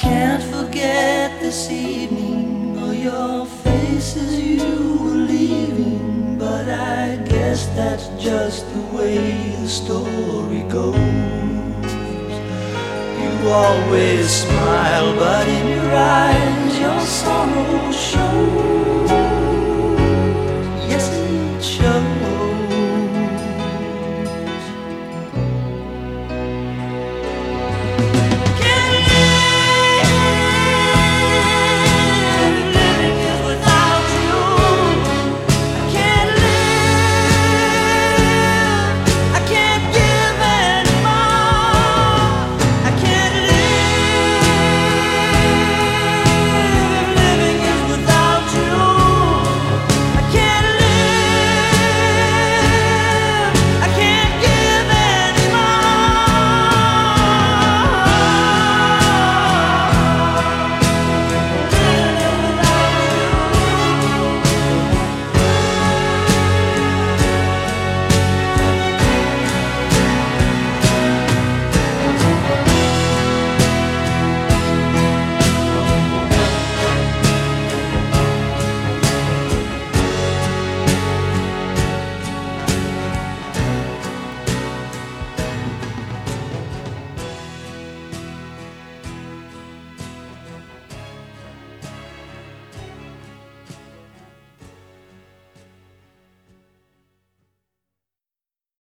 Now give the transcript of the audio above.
can't forget this evening or your face as you were leaving, but I guess that's just the way the story goes. You always smile, but in your eyes your sorrow shows.